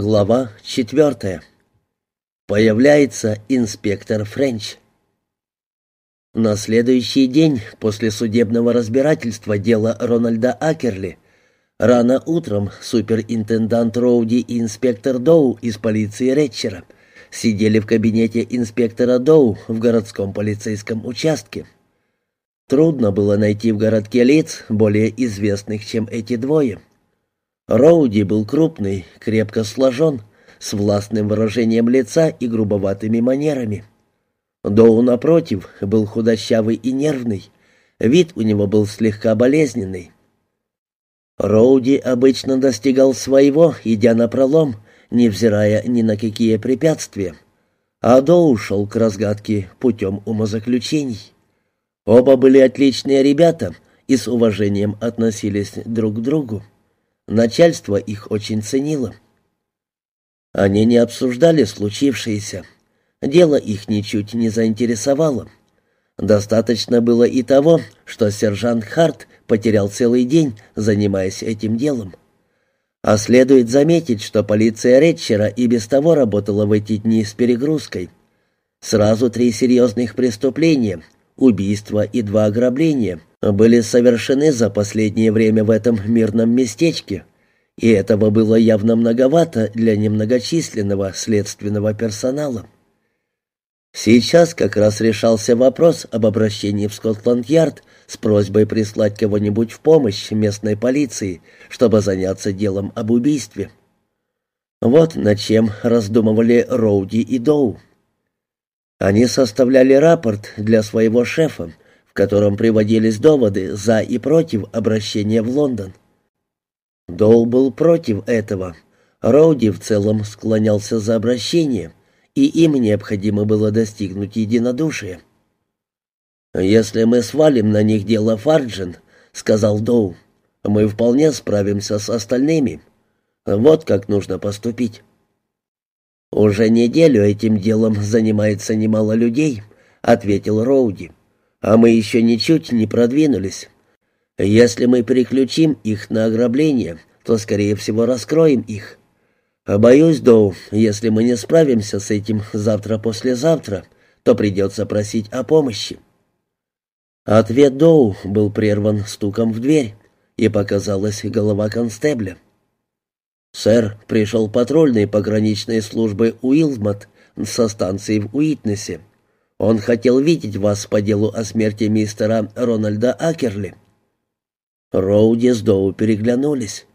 Глава четвертая. Появляется инспектор Френч. На следующий день после судебного разбирательства дела Рональда Акерли рано утром суперинтендант Роуди и инспектор Доу из полиции Ретчера сидели в кабинете инспектора Доу в городском полицейском участке. Трудно было найти в городке лиц более известных, чем эти двое — Роуди был крупный, крепко сложен, с властным выражением лица и грубоватыми манерами. Доу, напротив, был худощавый и нервный. Вид у него был слегка болезненный. Роуди обычно достигал своего, идя на пролом, невзирая ни на какие препятствия. А Доу шел к разгадке путем умозаключений. Оба были отличные ребята и с уважением относились друг к другу. Начальство их очень ценило. Они не обсуждали случившееся. Дело их ничуть не заинтересовало. Достаточно было и того, что сержант Харт потерял целый день, занимаясь этим делом. А следует заметить, что полиция Ретчера и без того работала в эти дни с перегрузкой. Сразу три серьезных преступления — убийство и два ограбления были совершены за последнее время в этом мирном местечке, и этого было явно многовато для немногочисленного следственного персонала. Сейчас как раз решался вопрос об обращении в Скотланд-Ярд с просьбой прислать кого-нибудь в помощь местной полиции, чтобы заняться делом об убийстве. Вот над чем раздумывали Роуди и Доу. Они составляли рапорт для своего шефа, котором приводились доводы за и против обращения в Лондон. Доу был против этого. Роуди в целом склонялся за обращение, и им необходимо было достигнуть единодушия. «Если мы свалим на них дело Фарджин», — сказал Доу, — «мы вполне справимся с остальными. Вот как нужно поступить». «Уже неделю этим делом занимается немало людей», — ответил Роуди а мы еще ничуть не продвинулись. Если мы переключим их на ограбление, то, скорее всего, раскроем их. А боюсь, Доу, если мы не справимся с этим завтра-послезавтра, то придется просить о помощи». Ответ Доу был прерван стуком в дверь, и показалась голова констебля. «Сэр, пришел патрульный пограничной службы Уилмот со станции в Уитнесе. Он хотел видеть вас по делу о смерти мистера Рональда Акерли». Роуди с Доу переглянулись.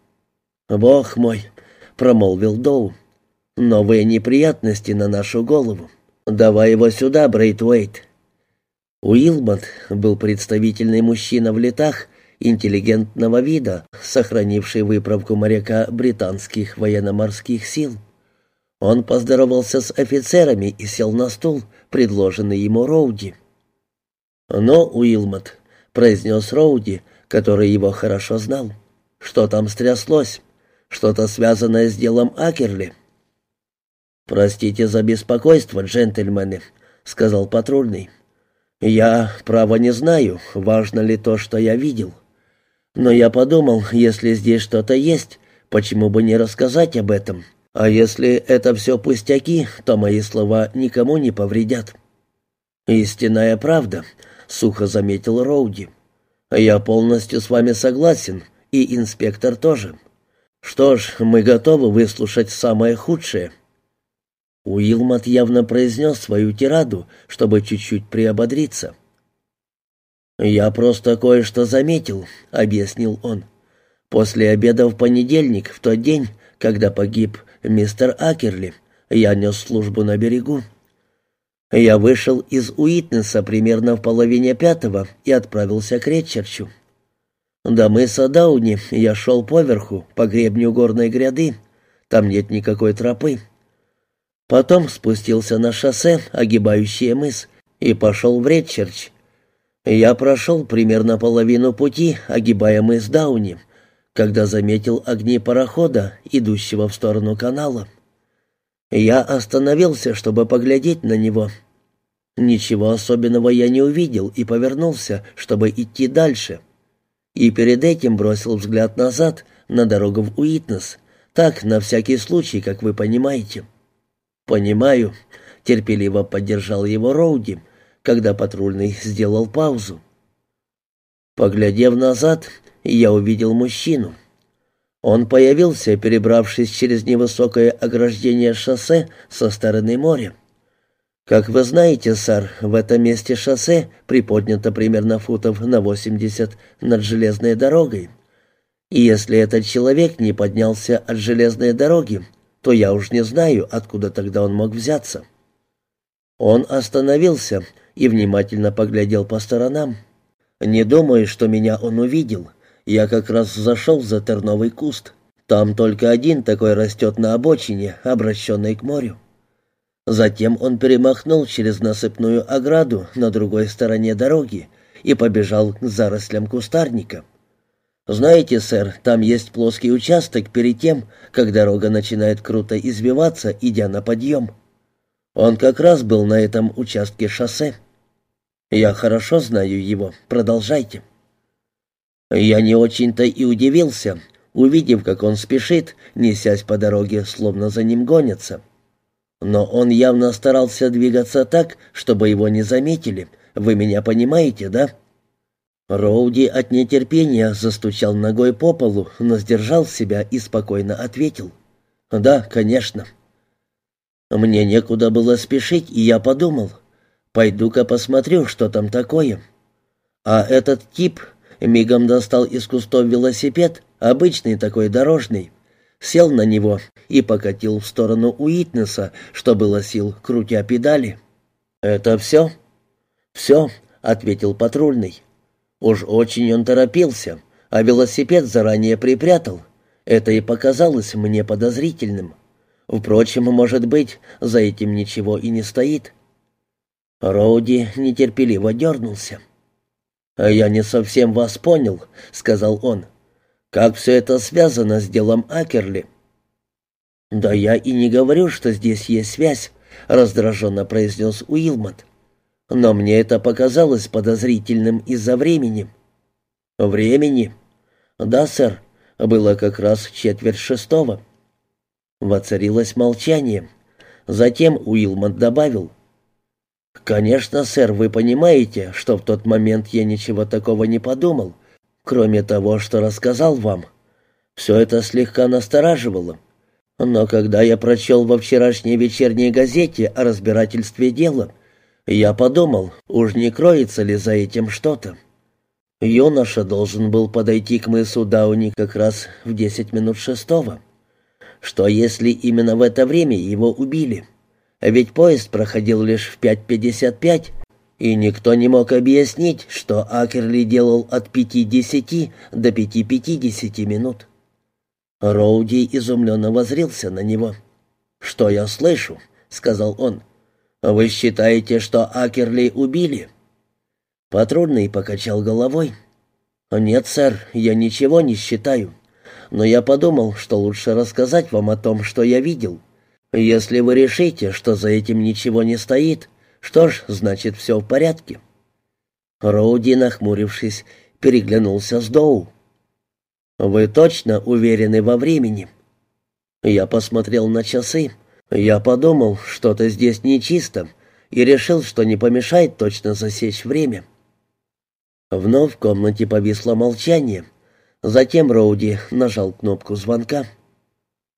«Бог мой!» — промолвил Доу. «Новые неприятности на нашу голову. Давай его сюда, Брейтвейт». Уилмот был представительный мужчина в летах, интеллигентного вида, сохранивший выправку моряка британских военно-морских сил. Он поздоровался с офицерами и сел на стул, предложенный ему Роуди. «Но, Уилмот», — произнес Роуди, который его хорошо знал, — «что там стряслось? Что-то связанное с делом Акерли?» «Простите за беспокойство, джентльмены», — сказал патрульный. «Я, право, не знаю, важно ли то, что я видел. Но я подумал, если здесь что-то есть, почему бы не рассказать об этом?» А если это все пустяки, то мои слова никому не повредят. «Истинная правда», — сухо заметил Роуди. «Я полностью с вами согласен, и инспектор тоже. Что ж, мы готовы выслушать самое худшее». Уилмот явно произнес свою тираду, чтобы чуть-чуть приободриться. «Я просто кое-что заметил», — объяснил он. «После обеда в понедельник, в тот день, когда погиб мистер Акерли. Я нес службу на берегу. Я вышел из Уитнеса примерно в половине пятого и отправился к Ретчерчу. До мыса Дауни я шел поверху, по гребню горной гряды. Там нет никакой тропы. Потом спустился на шоссе, огибающее мыс, и пошел в Ретчерч. Я прошел примерно половину пути, огибая мыс Дауни, когда заметил огни парохода, идущего в сторону канала. Я остановился, чтобы поглядеть на него. Ничего особенного я не увидел и повернулся, чтобы идти дальше. И перед этим бросил взгляд назад, на дорогу в Уитнес, Так, на всякий случай, как вы понимаете». «Понимаю», — терпеливо поддержал его Роуди, когда патрульный сделал паузу. Поглядев назад, я увидел мужчину. Он появился, перебравшись через невысокое ограждение шоссе со стороны моря. Как вы знаете, сэр, в этом месте шоссе приподнято примерно футов на 80 над железной дорогой. И если этот человек не поднялся от железной дороги, то я уж не знаю, откуда тогда он мог взяться. Он остановился и внимательно поглядел по сторонам. Не думаю, что меня он увидел. Я как раз зашел за терновый куст. Там только один такой растет на обочине, обращенной к морю. Затем он перемахнул через насыпную ограду на другой стороне дороги и побежал к зарослям кустарника. Знаете, сэр, там есть плоский участок перед тем, как дорога начинает круто извиваться, идя на подъем. Он как раз был на этом участке шоссе. Я хорошо знаю его. Продолжайте. Я не очень-то и удивился, увидев, как он спешит, несясь по дороге, словно за ним гонятся. Но он явно старался двигаться так, чтобы его не заметили. Вы меня понимаете, да? Роуди от нетерпения застучал ногой по полу, но сдержал себя и спокойно ответил. «Да, конечно». Мне некуда было спешить, и я подумал, Пойду-ка посмотрю, что там такое. А этот тип мигом достал из кустов велосипед, обычный такой дорожный, сел на него и покатил в сторону Уитнеса, что было сил, крутя педали. «Это все?» «Все», — ответил патрульный. Уж очень он торопился, а велосипед заранее припрятал. Это и показалось мне подозрительным. Впрочем, может быть, за этим ничего и не стоит. Роуди нетерпеливо дернулся. «А я не совсем вас понял», — сказал он. «Как все это связано с делом Акерли?» «Да я и не говорю, что здесь есть связь», — раздраженно произнес Уилмот. «Но мне это показалось подозрительным из-за времени». «Времени?» «Да, сэр. Было как раз четверть шестого». Воцарилось молчание. Затем Уилмот добавил — «Конечно, сэр, вы понимаете, что в тот момент я ничего такого не подумал, кроме того, что рассказал вам. Все это слегка настораживало. Но когда я прочел во вчерашней вечерней газете о разбирательстве дела, я подумал, уж не кроется ли за этим что-то. Юноша должен был подойти к мысу Дауни как раз в десять минут шестого. Что если именно в это время его убили?» Ведь поезд проходил лишь в 5.55, и никто не мог объяснить, что Акерли делал от 5.10 до 5.50 минут. Роуди изумленно возрился на него. «Что я слышу?» — сказал он. «Вы считаете, что Акерли убили?» Патрульный покачал головой. «Нет, сэр, я ничего не считаю. Но я подумал, что лучше рассказать вам о том, что я видел». «Если вы решите, что за этим ничего не стоит, что ж, значит, все в порядке». Роуди, нахмурившись, переглянулся с Доу. «Вы точно уверены во времени?» Я посмотрел на часы. Я подумал, что-то здесь нечисто, и решил, что не помешает точно засечь время. Вновь в комнате повисло молчание. Затем Роуди нажал кнопку звонка.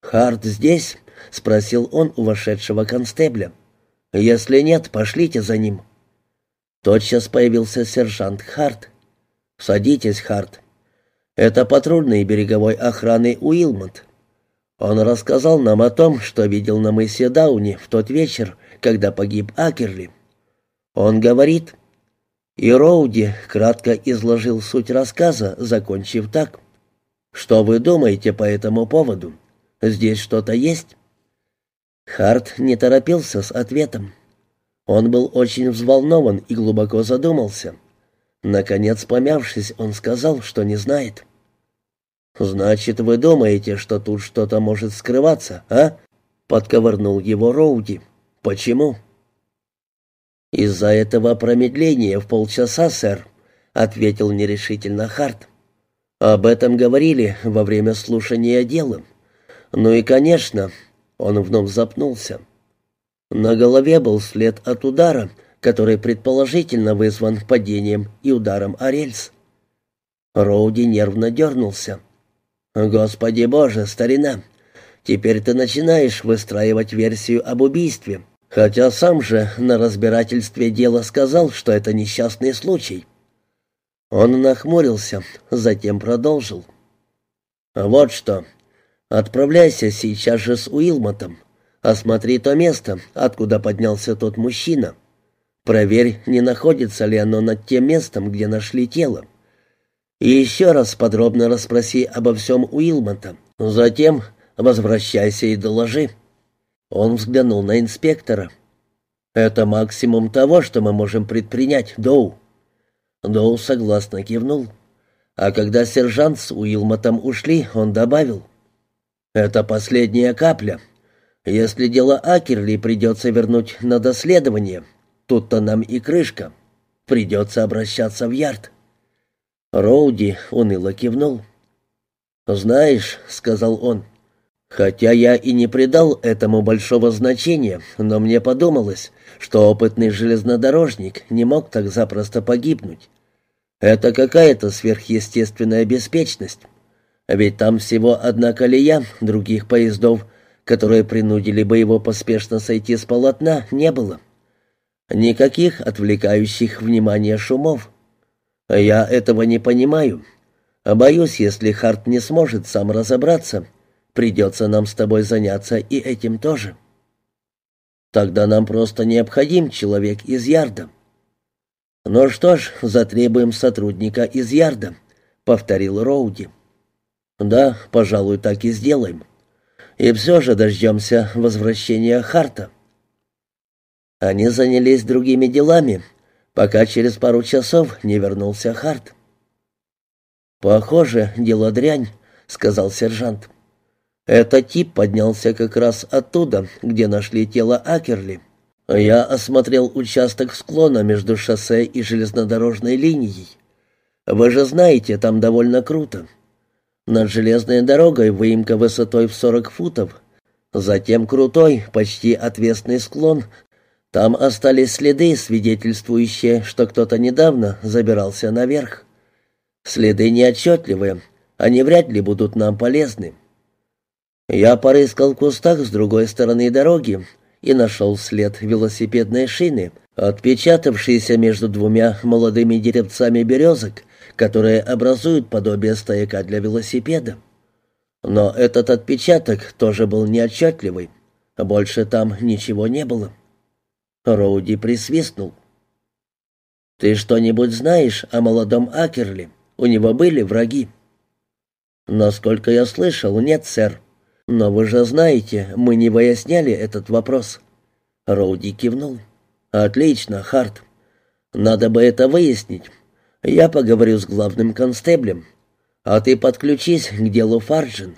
«Харт здесь?» — спросил он у вошедшего констебля. «Если нет, пошлите за ним». Тотчас появился сержант Харт. «Садитесь, Харт. Это патрульный береговой охраны Уилмот. Он рассказал нам о том, что видел на мысе Дауни в тот вечер, когда погиб Акерли. Он говорит...» И Роуди кратко изложил суть рассказа, закончив так. «Что вы думаете по этому поводу? Здесь что-то есть?» Харт не торопился с ответом. Он был очень взволнован и глубоко задумался. Наконец, помявшись, он сказал, что не знает. «Значит, вы думаете, что тут что-то может скрываться, а?» Подковырнул его Роуди. «Почему?» «Из-за этого промедления в полчаса, сэр», — ответил нерешительно Харт. «Об этом говорили во время слушания дела. Ну и, конечно, он вновь запнулся. На голове был след от удара, который предположительно вызван падением и ударом о рельс. Роуди нервно дернулся. «Господи боже, старина, теперь ты начинаешь выстраивать версию об убийстве, хотя сам же на разбирательстве дела сказал, что это несчастный случай». Он нахмурился, затем продолжил. «Вот что. Отправляйся сейчас же с Уилмотом. Осмотри то место, откуда поднялся тот мужчина. Проверь, не находится ли оно над тем местом, где нашли тело. И еще раз подробно расспроси обо всем Уилмота. Затем возвращайся и доложи». Он взглянул на инспектора. «Это максимум того, что мы можем предпринять, Доу». Доу согласно кивнул. А когда сержант с Уилмотом ушли, он добавил. «Это последняя капля. Если дело Акерли придется вернуть на доследование, тут-то нам и крышка. Придется обращаться в ярд». Роуди уныло кивнул. «Знаешь», — сказал он, — «хотя я и не придал этому большого значения, но мне подумалось, что опытный железнодорожник не мог так запросто погибнуть. Это какая-то сверхъестественная беспечность. Ведь там всего одна колея, других поездов, которые принудили бы его поспешно сойти с полотна, не было. Никаких отвлекающих внимание шумов. Я этого не понимаю. Боюсь, если Харт не сможет сам разобраться, придется нам с тобой заняться и этим тоже. Тогда нам просто необходим человек из Ярда. «Ну что ж, затребуем сотрудника из Ярда», — повторил Роуди. «Да, пожалуй, так и сделаем. И все же дождемся возвращения Харта». Они занялись другими делами, пока через пару часов не вернулся Харт. «Похоже, дело дрянь», — сказал сержант. «Этот тип поднялся как раз оттуда, где нашли тело Акерли. Я осмотрел участок склона между шоссе и железнодорожной линией. Вы же знаете, там довольно круто. Над железной дорогой выемка высотой в 40 футов. Затем крутой, почти отвесный склон. Там остались следы, свидетельствующие, что кто-то недавно забирался наверх. Следы неотчетливые, они вряд ли будут нам полезны. Я порыскал в кустах с другой стороны дороги, и нашел след велосипедной шины, отпечатавшийся между двумя молодыми деревцами березок, которые образуют подобие стояка для велосипеда. Но этот отпечаток тоже был неотчетливый. Больше там ничего не было. Роуди присвистнул. «Ты что-нибудь знаешь о молодом Акерли? У него были враги?» «Насколько я слышал, нет, сэр. «Но вы же знаете, мы не выясняли этот вопрос». Роуди кивнул. «Отлично, Харт. Надо бы это выяснить. Я поговорю с главным констеблем. А ты подключись к делу Фарджин».